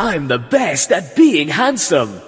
I'm the best at being handsome.